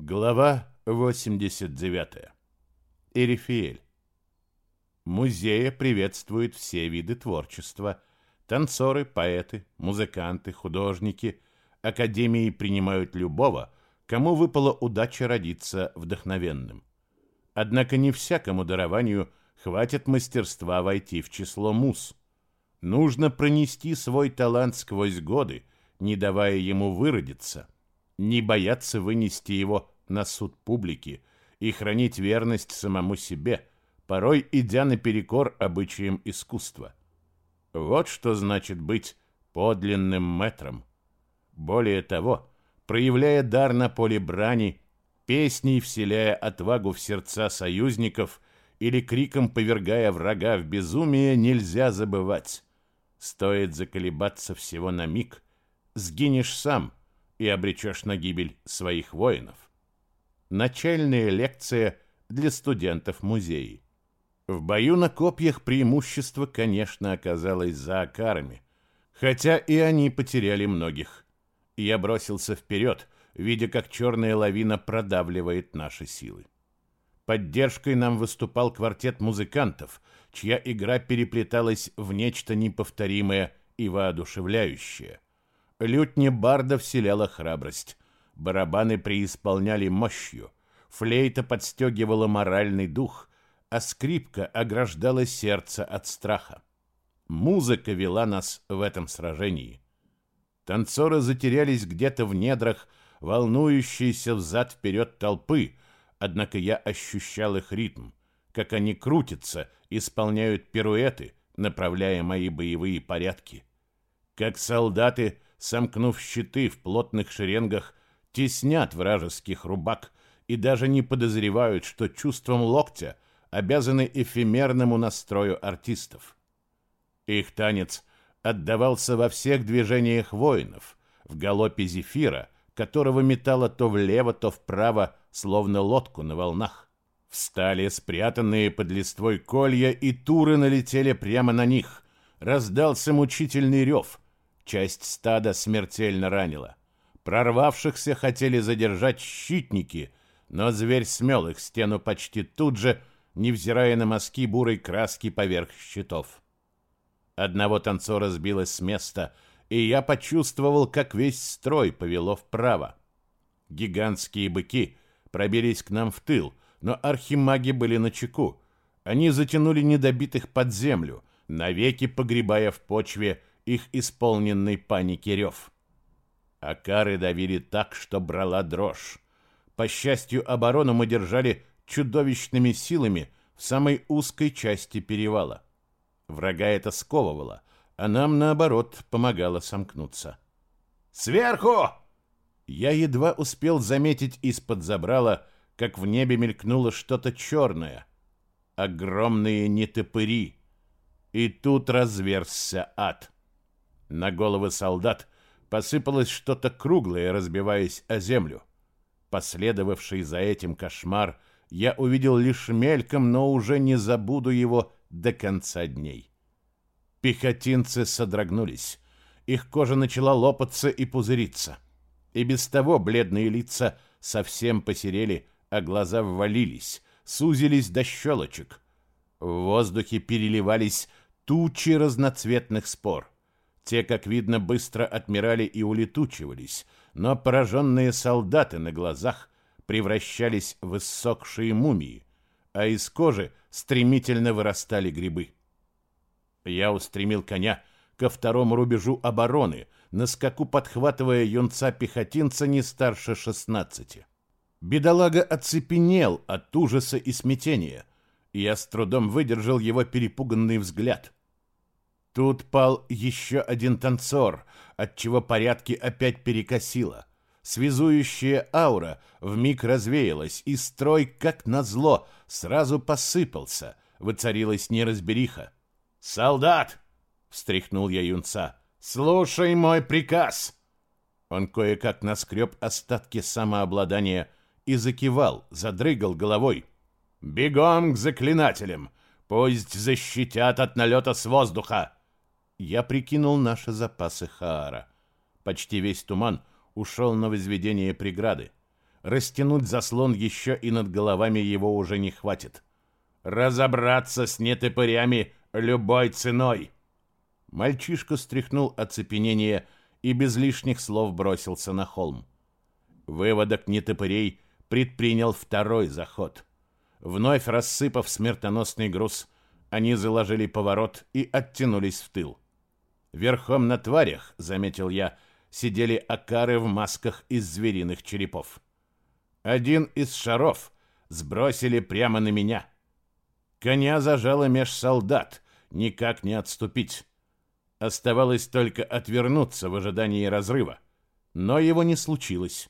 Глава 89. Эрифиэль. Музея приветствует все виды творчества. Танцоры, поэты, музыканты, художники. Академии принимают любого, кому выпала удача родиться вдохновенным. Однако не всякому дарованию хватит мастерства войти в число муз. Нужно пронести свой талант сквозь годы, не давая ему выродиться – не бояться вынести его на суд публики и хранить верность самому себе, порой идя наперекор обычаям искусства. Вот что значит быть подлинным мэтром. Более того, проявляя дар на поле брани, песней вселяя отвагу в сердца союзников или криком повергая врага в безумие, нельзя забывать. Стоит заколебаться всего на миг, сгинешь сам — и обречешь на гибель своих воинов. Начальная лекция для студентов музея. В бою на копьях преимущество, конечно, оказалось за акарами, хотя и они потеряли многих. Я бросился вперед, видя, как черная лавина продавливает наши силы. Поддержкой нам выступал квартет музыкантов, чья игра переплеталась в нечто неповторимое и воодушевляющее – Лютня барда вселяла храбрость. Барабаны преисполняли мощью. Флейта подстегивала моральный дух, а скрипка ограждала сердце от страха. Музыка вела нас в этом сражении. Танцоры затерялись где-то в недрах, волнующиеся взад-вперед толпы, однако я ощущал их ритм, как они крутятся, исполняют пируэты, направляя мои боевые порядки. Как солдаты сомкнув щиты в плотных шеренгах, теснят вражеских рубак и даже не подозревают, что чувством локтя обязаны эфемерному настрою артистов. Их танец отдавался во всех движениях воинов, в галопе зефира, которого метало то влево, то вправо, словно лодку на волнах. Встали спрятанные под листвой колья, и туры налетели прямо на них. Раздался мучительный рев — Часть стада смертельно ранила. Прорвавшихся хотели задержать щитники, но зверь смел их стену почти тут же, невзирая на мазки бурой краски поверх щитов. Одного танцора сбило с места, и я почувствовал, как весь строй повело вправо. Гигантские быки пробились к нам в тыл, но архимаги были на чеку. Они затянули недобитых под землю, навеки погребая в почве их исполненный паники рев. Акары давили так, что брала дрожь. По счастью, оборону мы держали чудовищными силами в самой узкой части перевала. Врага это сковывало, а нам, наоборот, помогало сомкнуться. «Сверху!» Я едва успел заметить из-под забрала, как в небе мелькнуло что-то черное. Огромные нетопыри. И тут разверзся ад. На головы солдат посыпалось что-то круглое, разбиваясь о землю. Последовавший за этим кошмар я увидел лишь мельком, но уже не забуду его до конца дней. Пехотинцы содрогнулись. Их кожа начала лопаться и пузыриться. И без того бледные лица совсем посерели, а глаза ввалились, сузились до щелочек. В воздухе переливались тучи разноцветных спор — те, как видно, быстро отмирали и улетучивались, но пораженные солдаты на глазах превращались в иссохшие мумии, а из кожи стремительно вырастали грибы. Я устремил коня ко второму рубежу обороны, на скаку подхватывая юнца-пехотинца не старше шестнадцати. Бедолага оцепенел от ужаса и смятения, и я с трудом выдержал его перепуганный взгляд — Тут пал еще один танцор, отчего порядки опять перекосило. Связующая аура вмиг развеялась, и строй, как назло, сразу посыпался, воцарилась неразбериха. «Солдат!» — встряхнул я юнца. «Слушай мой приказ!» Он кое-как наскреб остатки самообладания и закивал, задрыгал головой. «Бегом к заклинателям! Пусть защитят от налета с воздуха!» Я прикинул наши запасы хаара. Почти весь туман ушел на возведение преграды. растянуть заслон еще и над головами его уже не хватит. Разобраться с нетопырями любой ценой. Мальчишка стряхнул оцепенение и без лишних слов бросился на холм. Выводок нетопырей предпринял второй заход. Вновь рассыпав смертоносный груз, они заложили поворот и оттянулись в тыл. Верхом на тварях, заметил я, сидели акары в масках из звериных черепов. Один из шаров сбросили прямо на меня. Коня зажало меж солдат, никак не отступить. Оставалось только отвернуться в ожидании разрыва. Но его не случилось.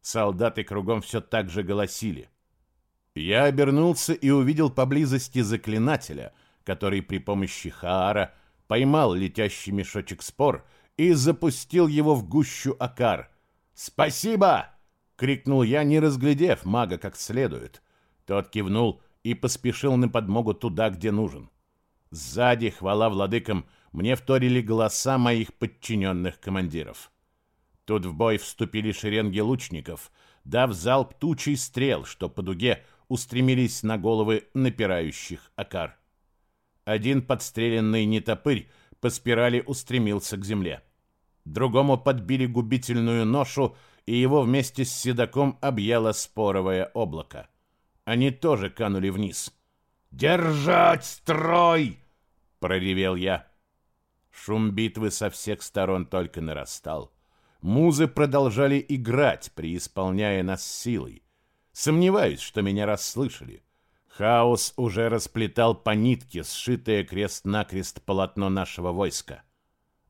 Солдаты кругом все так же голосили. Я обернулся и увидел поблизости заклинателя, который при помощи Хаара поймал летящий мешочек спор и запустил его в гущу Акар. «Спасибо!» — крикнул я, не разглядев мага как следует. Тот кивнул и поспешил на подмогу туда, где нужен. Сзади, хвала владыкам, мне вторили голоса моих подчиненных командиров. Тут в бой вступили шеренги лучников, дав залп тучей стрел, что по дуге устремились на головы напирающих акар. Один подстреленный нетопырь по спирали устремился к земле. Другому подбили губительную ношу, и его вместе с седаком объяло споровое облако. Они тоже канули вниз. «Держать строй!» — проревел я. Шум битвы со всех сторон только нарастал. Музы продолжали играть, преисполняя нас силой. Сомневаюсь, что меня расслышали. Хаос уже расплетал по нитке сшитое крест-накрест полотно нашего войска.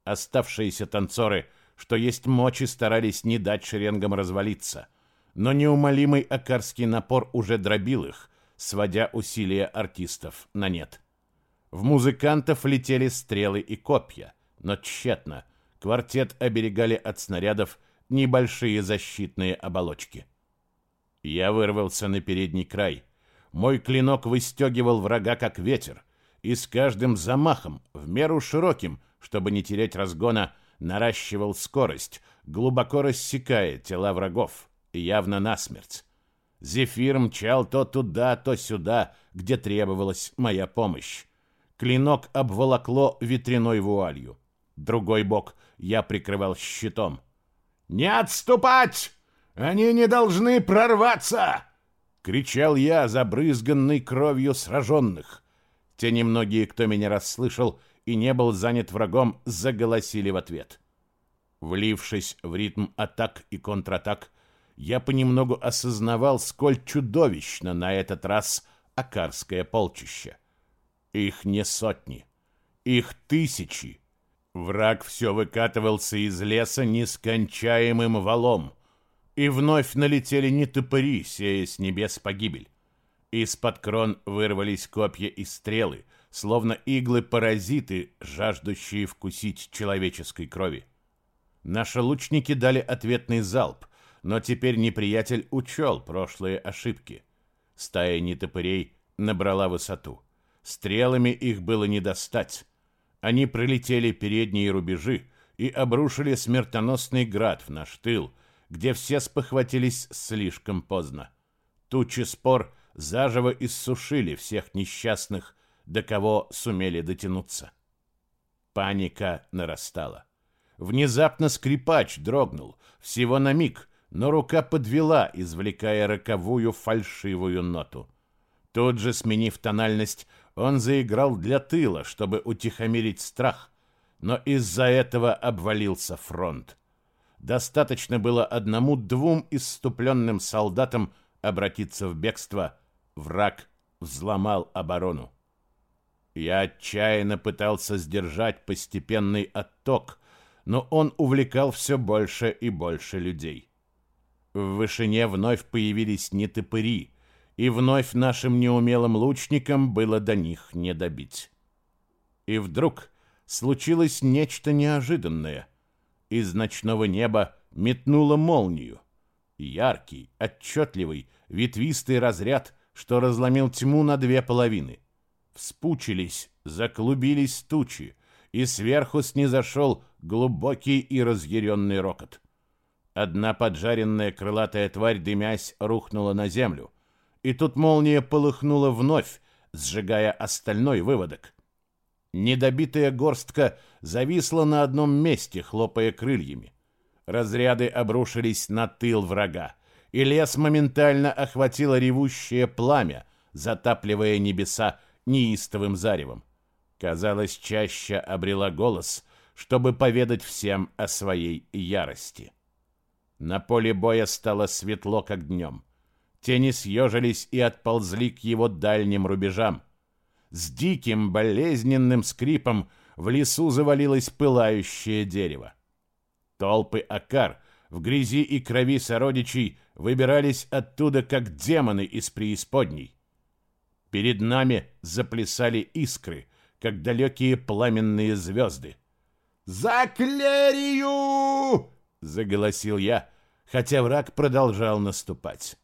Оставшиеся танцоры, что есть мочи, старались не дать шеренгам развалиться. Но неумолимый акарский напор уже дробил их, сводя усилия артистов на нет. В музыкантов летели стрелы и копья, но тщетно. Квартет оберегали от снарядов небольшие защитные оболочки. Я вырвался на передний край. Мой клинок выстегивал врага как ветер, и с каждым замахом, в меру широким, чтобы не терять разгона, наращивал скорость, глубоко рассекая тела врагов, явно насмерть. Зефир мчал то туда, то сюда, где требовалась моя помощь. Клинок обволокло ветряной вуалью. Другой бок я прикрывал щитом. «Не отступать! Они не должны прорваться!» — кричал я, забрызганный кровью сраженных. Те немногие, кто меня расслышал и не был занят врагом, заголосили в ответ. Влившись в ритм атак и контратак, я понемногу осознавал, сколь чудовищно на этот раз акарское полчище. Их не сотни, их тысячи. Враг все выкатывался из леса нескончаемым валом, и вновь налетели не топыри, сея с небес погибель. Из-под крон вырвались копья и стрелы, словно иглы-паразиты, жаждущие вкусить человеческой крови. Наши лучники дали ответный залп, но теперь неприятель учел прошлые ошибки. Стая нетопырей набрала высоту. Стрелами их было не достать. Они пролетели передние рубежи и обрушили смертоносный град в наш тыл, где все спохватились слишком поздно. Тучи спор заживо иссушили всех несчастных, до кого сумели дотянуться. Паника нарастала. Внезапно скрипач дрогнул, всего на миг, но рука подвела, извлекая роковую фальшивую ноту. Тут же, сменив тональность, он заиграл для тыла, чтобы утихомирить страх, но из-за этого обвалился фронт. Достаточно было одному-двум исступленным солдатам обратиться в бегство. Враг взломал оборону. Я отчаянно пытался сдержать постепенный отток, но он увлекал все больше и больше людей. В вышине вновь появились нетопыри, и вновь нашим неумелым лучникам было до них не добить. И вдруг случилось нечто неожиданное. Из ночного неба метнуло молнию. Яркий, отчетливый, ветвистый разряд, что разломил тьму на две половины. Вспучились, заклубились тучи, и сверху снизошел глубокий и разъяренный рокот. Одна поджаренная крылатая тварь, дымясь, рухнула на землю. И тут молния полыхнула вновь, сжигая остальной выводок. Недобитая горстка зависла на одном месте, хлопая крыльями. Разряды обрушились на тыл врага, и лес моментально охватило ревущее пламя, затапливая небеса неистовым заревом. Казалось, чаще обрела голос, чтобы поведать всем о своей ярости. На поле боя стало светло, как днем. Тени съежились и отползли к его дальним рубежам. С диким болезненным скрипом в лесу завалилось пылающее дерево. Толпы акар в грязи и крови сородичей выбирались оттуда, как демоны из преисподней. Перед нами заплясали искры, как далекие пламенные звезды. «За Клерию!» — заголосил я, хотя враг продолжал наступать.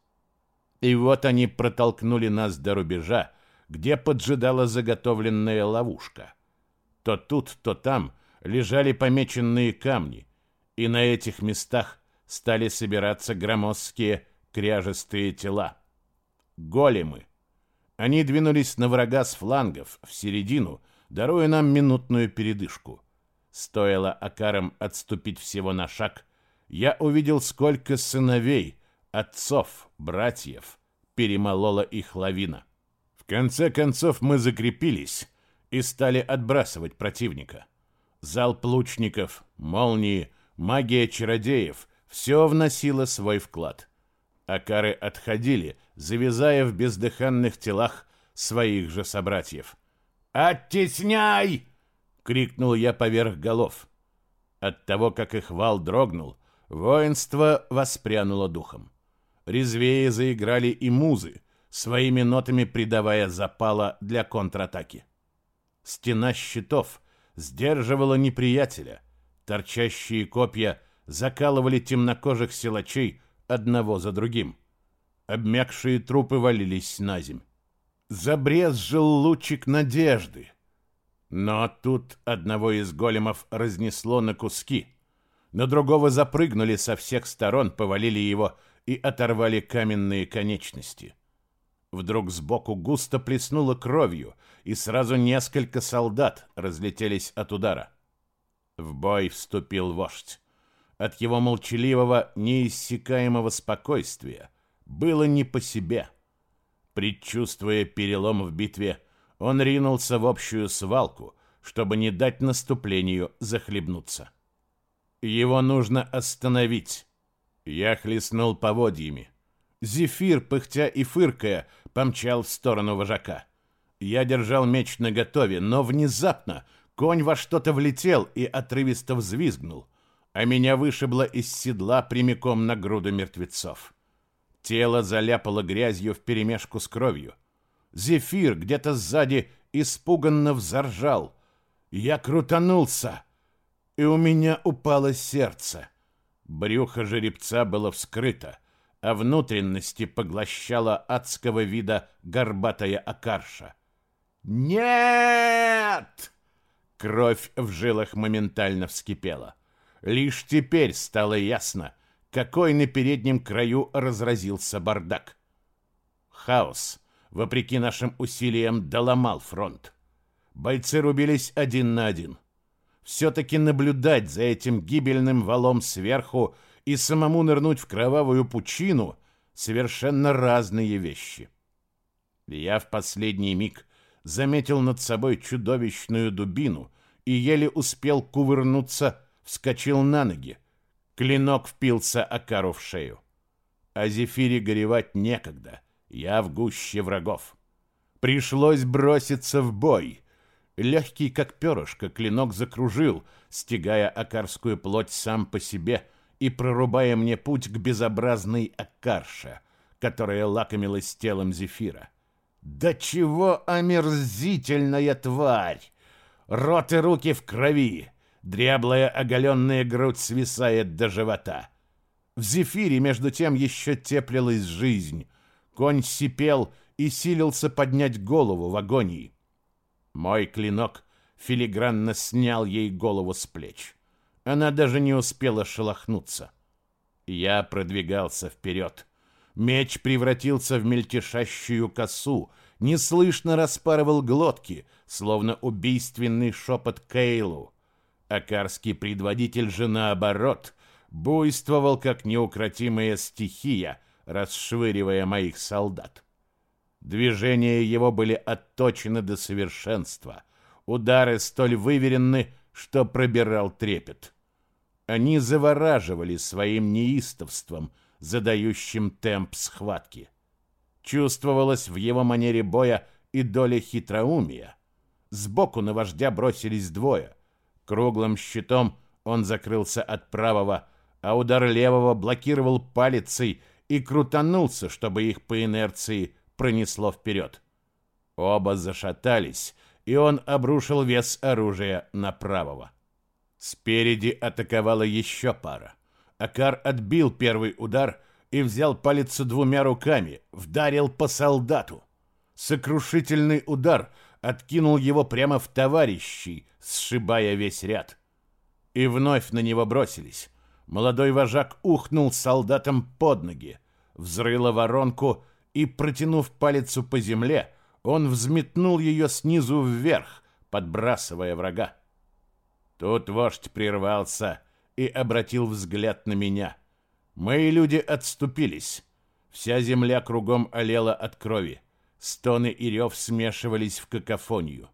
И вот они протолкнули нас до рубежа, где поджидала заготовленная ловушка. То тут, то там лежали помеченные камни, и на этих местах стали собираться громоздкие кряжестые тела. Големы. Они двинулись на врага с флангов, в середину, даруя нам минутную передышку. Стоило Акарам отступить всего на шаг, я увидел, сколько сыновей, отцов, братьев перемолола их лавина. Конце концов мы закрепились и стали отбрасывать противника. Залп лучников, молнии, магия чародеев — все вносило свой вклад. Акары отходили, завязая в бездыханных телах своих же собратьев. «Оттесняй!» — крикнул я поверх голов. От того, как их вал дрогнул, воинство воспрянуло духом. Резвее заиграли и музы, своими нотами придавая запала для контратаки. Стена щитов сдерживала неприятеля. Торчащие копья закалывали темнокожих силачей одного за другим. Обмякшие трупы валились на земь. Забрезжил лучик надежды. Но тут одного из големов разнесло на куски. На другого запрыгнули со всех сторон, повалили его и оторвали каменные конечности. Вдруг сбоку густо плеснуло кровью, и сразу несколько солдат разлетелись от удара. В бой вступил вождь. От его молчаливого, неиссякаемого спокойствия было не по себе. Предчувствуя перелом в битве, он ринулся в общую свалку, чтобы не дать наступлению захлебнуться. Его нужно остановить. Я хлестнул поводьями. Зефир, пыхтя и фыркая, помчал в сторону вожака. Я держал меч наготове, но внезапно конь во что-то влетел и отрывисто взвизгнул, а меня вышибло из седла прямиком на груду мертвецов. Тело заляпало грязью вперемешку с кровью. Зефир где-то сзади испуганно взоржал. Я крутанулся, и у меня упало сердце. Брюхо жеребца было вскрыто — а внутренности поглощала адского вида горбатая акарша. «Нет!» Кровь в жилах моментально вскипела. Лишь теперь стало ясно, какой на переднем краю разразился бардак. Хаос, вопреки нашим усилиям, доломал фронт. Бойцы рубились один на один. Все-таки наблюдать за этим гибельным валом сверху и самому нырнуть в кровавую пучину — совершенно разные вещи. Я в последний миг заметил над собой чудовищную дубину и еле успел кувырнуться, вскочил на ноги. Клинок впился Акару в шею. А Зефире горевать некогда, я в гуще врагов. Пришлось броситься в бой. Легкий, как перышко, клинок закружил, стягая акарскую плоть сам по себе — и прорубая мне путь к безобразной Акарше, которая лакомилась телом Зефира. Да чего омерзительная тварь! Рот и руки в крови, дряблая оголенная грудь свисает до живота. В Зефире, между тем, еще теплилась жизнь. Конь сипел и силился поднять голову в агонии. Мой клинок филигранно снял ей голову с плеч. Она даже не успела шелохнуться. Я продвигался вперед. Меч превратился в мельтешащую косу, неслышно распарывал глотки, словно убийственный шепот Кейлу. Акарский предводитель же наоборот буйствовал, как неукротимая стихия, расшвыривая моих солдат. Движения его были отточены до совершенства, удары столь выверенны, что пробирал трепет. Они завораживали своим неистовством, задающим темп схватки. Чувствовалось в его манере боя и доля хитроумия. Сбоку на вождя бросились двое. Круглым щитом он закрылся от правого, а удар левого блокировал палицей и крутанулся, чтобы их по инерции пронесло вперед. Оба зашатались, и он обрушил вес оружия на правого. Спереди атаковала еще пара. Акар отбил первый удар и взял палец двумя руками, вдарил по солдату. Сокрушительный удар откинул его прямо в товарищей, сшибая весь ряд. И вновь на него бросились. Молодой вожак ухнул солдатам под ноги, взрыла воронку и, протянув палец по земле, он взметнул ее снизу вверх, подбрасывая врага. Тут вождь прервался и обратил взгляд на меня. Мои люди отступились. Вся земля кругом олела от крови. Стоны и рев смешивались в какофонию.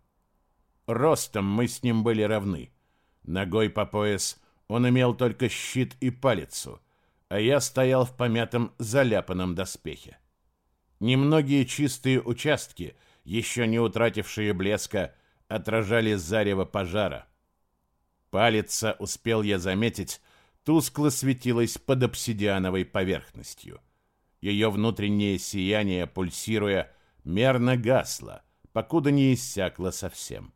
Ростом мы с ним были равны. Ногой по пояс он имел только щит и палицу, а я стоял в помятом заляпанном доспехе. Немногие чистые участки, еще не утратившие блеска, отражали зарево пожара. Палица, успел я заметить, тускло светилась под обсидиановой поверхностью. Ее внутреннее сияние, пульсируя, мерно гасло, покуда не иссякло совсем.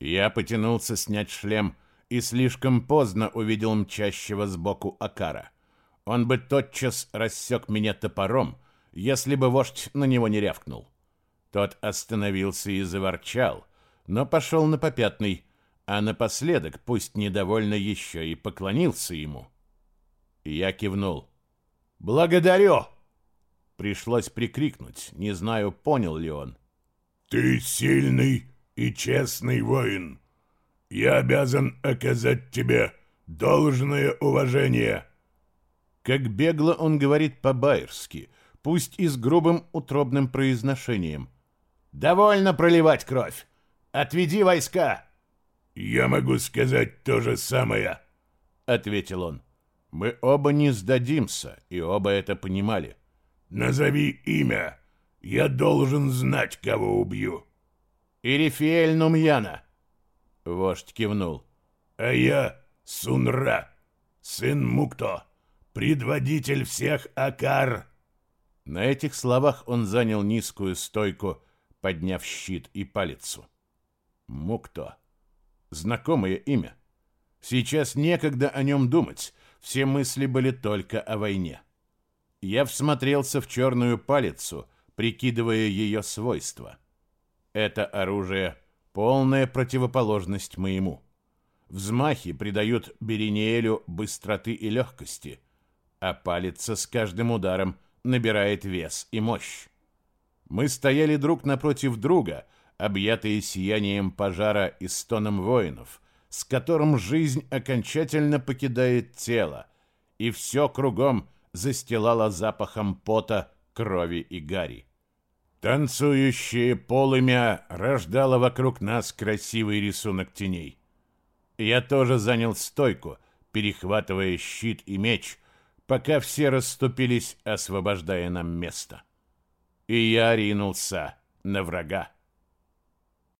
Я потянулся снять шлем и слишком поздно увидел мчащего сбоку Акара. Он бы тотчас рассек меня топором, если бы вождь на него не рявкнул. Тот остановился и заворчал, но пошел на попятный, а напоследок, пусть недовольно еще и поклонился ему. Я кивнул. «Благодарю!» Пришлось прикрикнуть, не знаю, понял ли он. «Ты сильный и честный воин. Я обязан оказать тебе должное уважение». Как бегло он говорит по-байерски, пусть и с грубым утробным произношением. «Довольно проливать кровь! Отведи войска!» «Я могу сказать то же самое», — ответил он. Мы оба не сдадимся, и оба это понимали. «Назови имя. Я должен знать, кого убью». «Ирифиэль Нумьяна», — вождь кивнул. «А я Сунра, сын Мукто, предводитель всех Акар». На этих словах он занял низкую стойку, подняв щит и палицу. Мукто. Знакомое имя. Сейчас некогда о нем думать, все мысли были только о войне. Я всмотрелся в черную палицу, прикидывая ее свойства. Это оружие — полная противоположность моему. Взмахи придают Беринеэлю быстроты и легкости, а палица с каждым ударом набирает вес и мощь. Мы стояли друг напротив друга, объятые сиянием пожара и стоном воинов, с которым жизнь окончательно покидает тело, и все кругом застилало запахом пота, крови и гари. Танцующее полымя рождало вокруг нас красивый рисунок теней. Я тоже занял стойку, перехватывая щит и меч, пока все расступились, освобождая нам место. И я ринулся на врага.